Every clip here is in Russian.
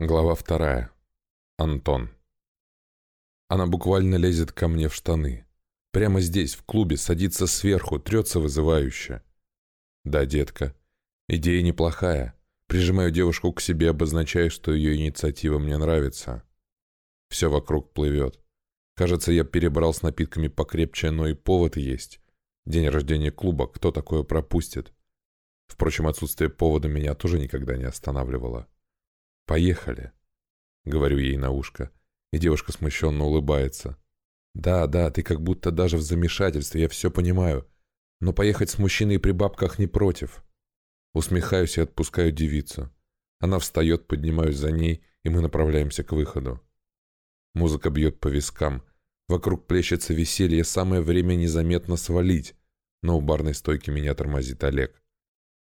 Глава вторая. Антон. Она буквально лезет ко мне в штаны. Прямо здесь, в клубе, садится сверху, трется вызывающе. Да, детка, идея неплохая. Прижимаю девушку к себе, обозначая, что ее инициатива мне нравится. Все вокруг плывет. Кажется, я перебрал с напитками покрепче, но и повод есть. День рождения клуба, кто такое пропустит? Впрочем, отсутствие повода меня тоже никогда не останавливало. «Поехали», — говорю ей на ушко, и девушка смущенно улыбается. «Да, да, ты как будто даже в замешательстве, я все понимаю, но поехать с мужчиной при бабках не против». Усмехаюсь и отпускаю девицу. Она встает, поднимаюсь за ней, и мы направляемся к выходу. Музыка бьет по вискам. Вокруг плещется веселье, самое время незаметно свалить, но у барной стойки меня тормозит Олег.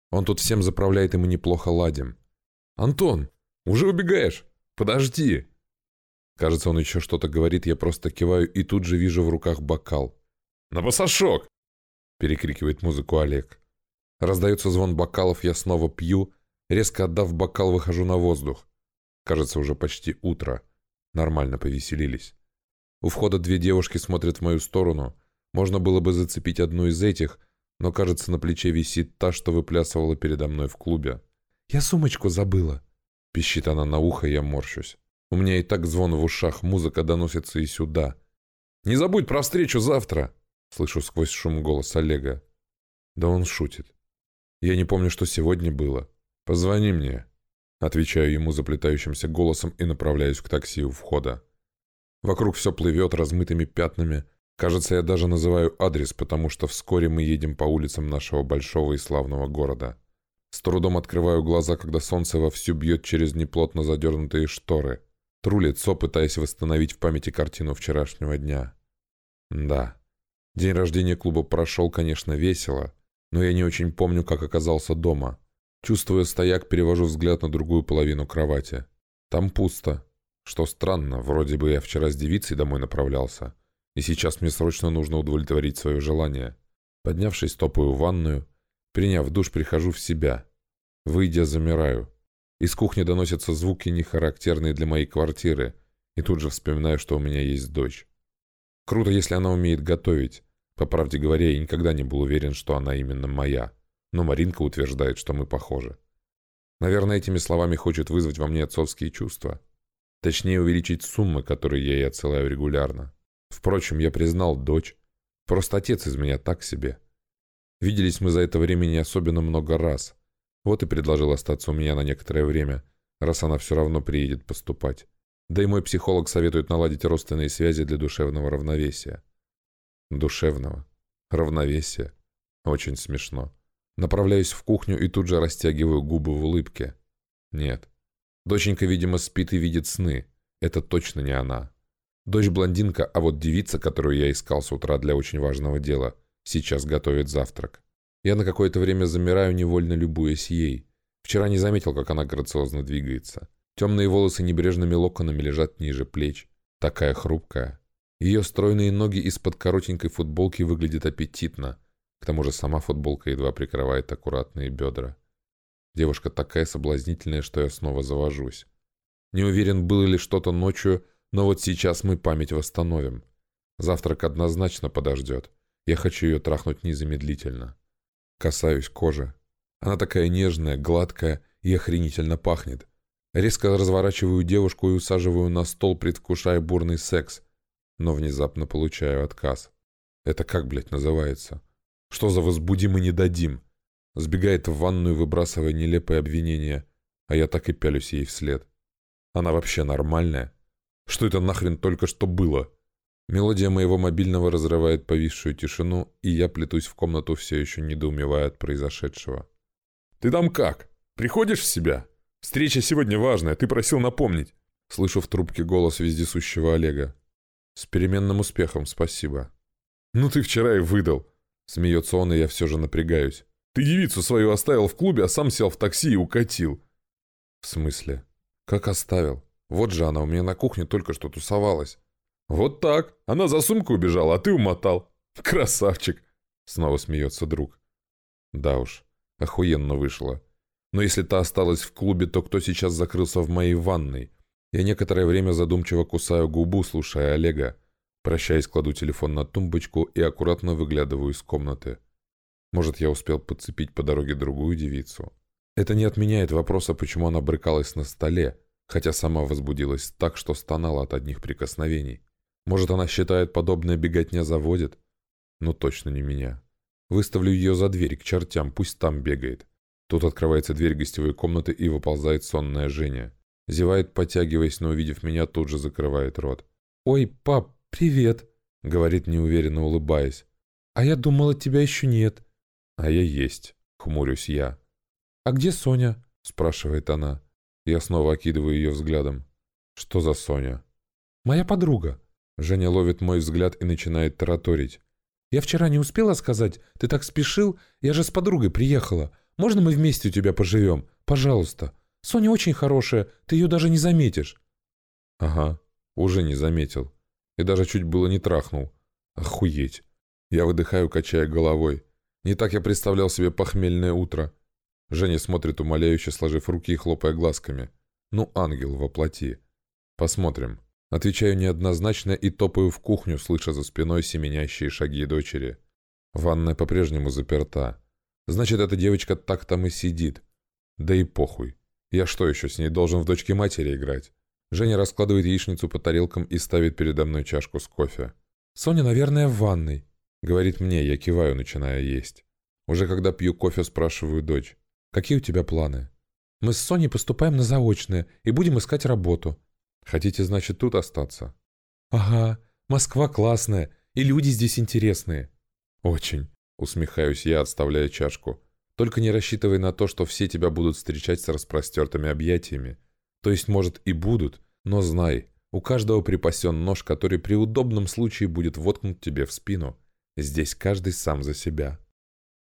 Он тут всем заправляет, и мы неплохо ладим. «Антон!» Уже убегаешь? Подожди!» Кажется, он еще что-то говорит, я просто киваю и тут же вижу в руках бокал. «На басашок!» — перекрикивает музыку Олег. Раздается звон бокалов, я снова пью, резко отдав бокал, выхожу на воздух. Кажется, уже почти утро. Нормально повеселились. У входа две девушки смотрят в мою сторону. Можно было бы зацепить одну из этих, но, кажется, на плече висит та, что выплясывала передо мной в клубе. «Я сумочку забыла», Пищит она на ухо, я морщусь. У меня и так звон в ушах, музыка доносится и сюда. «Не забудь про встречу завтра!» Слышу сквозь шум голос Олега. Да он шутит. Я не помню, что сегодня было. Позвони мне. Отвечаю ему заплетающимся голосом и направляюсь к такси у входа. Вокруг все плывет размытыми пятнами. Кажется, я даже называю адрес, потому что вскоре мы едем по улицам нашего большого и славного города. С трудом открываю глаза, когда солнце вовсю бьет через неплотно задернутые шторы. Тру лицо, пытаясь восстановить в памяти картину вчерашнего дня. Да, день рождения клуба прошел, конечно, весело, но я не очень помню, как оказался дома. Чувствуя стояк, перевожу взгляд на другую половину кровати. Там пусто. Что странно, вроде бы я вчера с девицей домой направлялся, и сейчас мне срочно нужно удовлетворить свое желание. Поднявшись, топаю в ванную, Приняв душ, прихожу в себя. Выйдя, замираю. Из кухни доносятся звуки, не характерные для моей квартиры, и тут же вспоминаю, что у меня есть дочь. Круто, если она умеет готовить. По правде говоря, я никогда не был уверен, что она именно моя. Но Маринка утверждает, что мы похожи. Наверное, этими словами хочет вызвать во мне отцовские чувства. Точнее, увеличить суммы, которые я ей отсылаю регулярно. Впрочем, я признал дочь. Просто отец из меня так себе. Виделись мы за это время не особенно много раз. Вот и предложил остаться у меня на некоторое время, раз она все равно приедет поступать. Да и мой психолог советует наладить родственные связи для душевного равновесия. Душевного. Равновесия. Очень смешно. Направляюсь в кухню и тут же растягиваю губы в улыбке. Нет. Доченька, видимо, спит и видит сны. Это точно не она. Дочь блондинка, а вот девица, которую я искал с утра для очень важного дела – Сейчас готовит завтрак. Я на какое-то время замираю, невольно любуясь ей. Вчера не заметил, как она грациозно двигается. Темные волосы небрежными локонами лежат ниже плеч. Такая хрупкая. Ее стройные ноги из-под коротенькой футболки выглядят аппетитно. К тому же сама футболка едва прикрывает аккуратные бедра. Девушка такая соблазнительная, что я снова завожусь. Не уверен, было ли что-то ночью, но вот сейчас мы память восстановим. Завтрак однозначно подождет. Я хочу ее трахнуть незамедлительно. Касаюсь кожи. Она такая нежная, гладкая и охренительно пахнет. Резко разворачиваю девушку и усаживаю на стол, предвкушая бурный секс. Но внезапно получаю отказ. Это как, блядь, называется? Что за возбудим и не дадим? Сбегает в ванную, выбрасывая нелепые обвинения, а я так и пялюсь ей вслед. Она вообще нормальная? Что это нахрен только что было? Мелодия моего мобильного разрывает повисшую тишину, и я плетусь в комнату, все еще недоумевая от произошедшего. «Ты там как? Приходишь в себя? Встреча сегодня важная, ты просил напомнить». Слышу в трубке голос вездесущего Олега. «С переменным успехом, спасибо». «Ну ты вчера и выдал». Смеется он, и я все же напрягаюсь. «Ты девицу свою оставил в клубе, а сам сел в такси и укатил». «В смысле? Как оставил? Вот же она у меня на кухне только что тусовалась». «Вот так. Она за сумку убежала, а ты умотал. Красавчик!» Снова смеется друг. «Да уж, охуенно вышло. Но если та осталась в клубе, то кто сейчас закрылся в моей ванной? Я некоторое время задумчиво кусаю губу, слушая Олега. Прощаясь, кладу телефон на тумбочку и аккуратно выглядываю из комнаты. Может, я успел подцепить по дороге другую девицу. Это не отменяет вопроса, почему она брыкалась на столе, хотя сама возбудилась так, что стонала от одних прикосновений. Может, она считает, подобное беготня заводит? Но точно не меня. Выставлю ее за дверь к чертям, пусть там бегает. Тут открывается дверь гостевой комнаты и выползает сонная Женя. Зевает, подтягиваясь, но увидев меня, тут же закрывает рот. «Ой, пап, привет!» — говорит, неуверенно улыбаясь. «А я думала, тебя еще нет». «А я есть», — хмурюсь я. «А где Соня?» — спрашивает она. Я снова окидываю ее взглядом. «Что за Соня?» «Моя подруга». Женя ловит мой взгляд и начинает тараторить. «Я вчера не успела сказать, ты так спешил, я же с подругой приехала. Можно мы вместе у тебя поживем? Пожалуйста. Соня очень хорошая, ты ее даже не заметишь». «Ага, уже не заметил. И даже чуть было не трахнул. Охуеть». Я выдыхаю, качая головой. Не так я представлял себе похмельное утро. Женя смотрит умоляюще, сложив руки и хлопая глазками. «Ну, ангел во плоти. Посмотрим». Отвечаю неоднозначно и топаю в кухню, слыша за спиной семенящие шаги дочери. Ванная по-прежнему заперта. Значит, эта девочка так там и сидит. Да и похуй. Я что еще с ней должен в дочке матери играть? Женя раскладывает яичницу по тарелкам и ставит передо мной чашку с кофе. «Соня, наверное, в ванной», — говорит мне, я киваю, начиная есть. Уже когда пью кофе, спрашиваю дочь. «Какие у тебя планы?» «Мы с Соней поступаем на заочное и будем искать работу». «Хотите, значит, тут остаться?» «Ага, Москва классная, и люди здесь интересные». «Очень», — усмехаюсь я, отставляя чашку. Только не рассчитывай на то, что все тебя будут встречать с распростертыми объятиями. То есть, может, и будут, но знай, у каждого припасен нож, который при удобном случае будет воткнут тебе в спину. Здесь каждый сам за себя.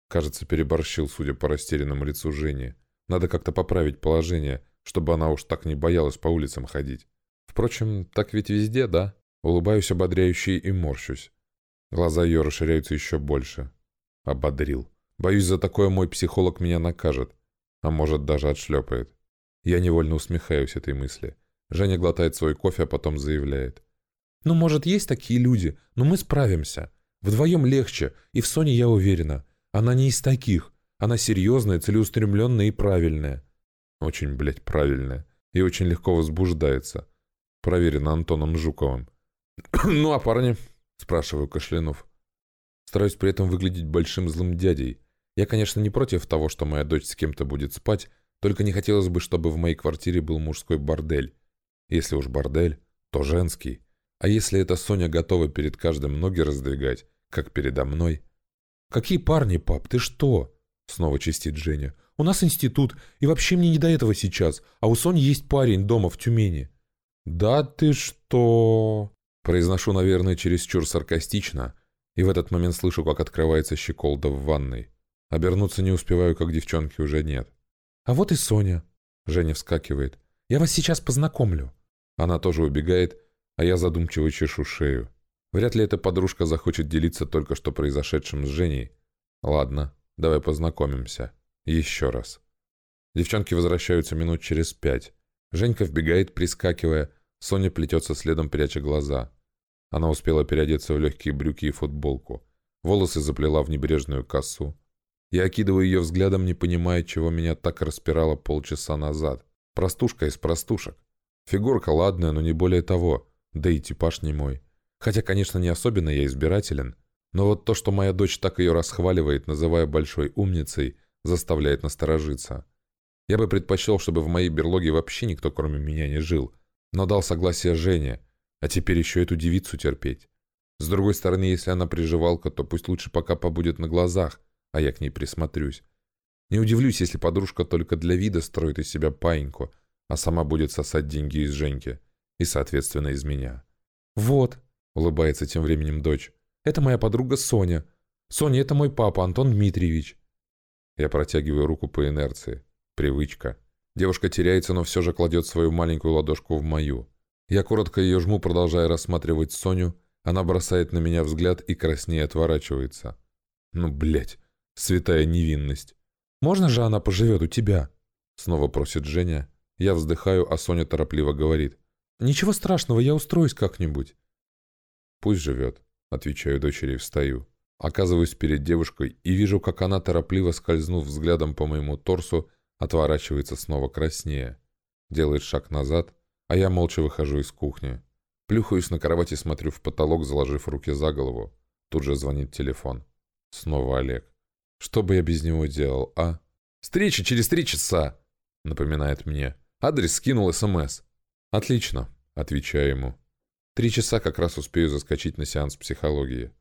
Кажется, переборщил, судя по растерянному лицу Жени. Надо как-то поправить положение, чтобы она уж так не боялась по улицам ходить. Впрочем, так ведь везде, да? Улыбаюсь ободряюще и морщусь. Глаза ее расширяются еще больше. Ободрил. Боюсь, за такое мой психолог меня накажет. А может, даже отшлепает. Я невольно усмехаюсь этой мысли. Женя глотает свой кофе, а потом заявляет. «Ну, может, есть такие люди, но мы справимся. Вдвоем легче, и в Соне я уверена. Она не из таких. Она серьезная, целеустремленная и правильная». Очень, блядь, правильная. И очень легко возбуждается. Проверено Антоном Жуковым. «Ну, а парни?» – спрашиваю Кашлянов. Стараюсь при этом выглядеть большим злым дядей, я, конечно, не против того, что моя дочь с кем-то будет спать, только не хотелось бы, чтобы в моей квартире был мужской бордель. Если уж бордель, то женский. А если эта Соня готова перед каждым ноги раздвигать, как передо мной? «Какие парни, пап, ты что?» Снова чистит Женя. «У нас институт, и вообще мне не до этого сейчас, а у Сони есть парень дома в Тюмени». «Да ты что?» Произношу, наверное, чересчур саркастично, и в этот момент слышу, как открывается щеколда в ванной. Обернуться не успеваю, как девчонки уже нет. «А вот и Соня». Женя вскакивает. «Я вас сейчас познакомлю». Она тоже убегает, а я задумчиво чешу шею. Вряд ли эта подружка захочет делиться только что произошедшим с Женей. Ладно, давай познакомимся. Еще раз. Девчонки возвращаются минут через пять. Женька вбегает, прискакивая. Соня плетется следом, пряча глаза. Она успела переодеться в легкие брюки и футболку. Волосы заплела в небрежную косу. Я окидываю ее взглядом, не понимая, чего меня так распирало полчаса назад. Простушка из простушек. Фигурка ладная, но не более того. Да и типаж не мой. Хотя, конечно, не особенно я избирателен. Но вот то, что моя дочь так ее расхваливает, называя большой умницей, заставляет насторожиться. Я бы предпочел, чтобы в моей берлоге вообще никто, кроме меня, не жил. Но дал согласие Жене. А теперь еще эту девицу терпеть. С другой стороны, если она приживалка, то пусть лучше пока побудет на глазах – а я к ней присмотрюсь. Не удивлюсь, если подружка только для вида строит из себя паиньку, а сама будет сосать деньги из Женьки и, соответственно, из меня. «Вот», — улыбается тем временем дочь, — «это моя подруга Соня. Соня, это мой папа, Антон Дмитриевич». Я протягиваю руку по инерции. Привычка. Девушка теряется, но все же кладет свою маленькую ладошку в мою. Я коротко ее жму, продолжая рассматривать Соню. Она бросает на меня взгляд и краснее отворачивается. Ну, блядь. Святая невинность. Можно же она поживет у тебя? Снова просит Женя. Я вздыхаю, а Соня торопливо говорит. «Ничего страшного, я устроюсь как-нибудь». «Пусть живет», — отвечаю дочери и встаю. Оказываюсь перед девушкой и вижу, как она, торопливо скользнув взглядом по моему торсу, отворачивается снова краснее. Делает шаг назад, а я молча выхожу из кухни. Плюхаюсь на кровати и смотрю в потолок, заложив руки за голову. Тут же звонит телефон. Снова Олег. Что бы я без него делал, а? «Встреча через три часа!» Напоминает мне. Адрес скинул СМС. «Отлично», — отвечаю ему. «Три часа как раз успею заскочить на сеанс психологии.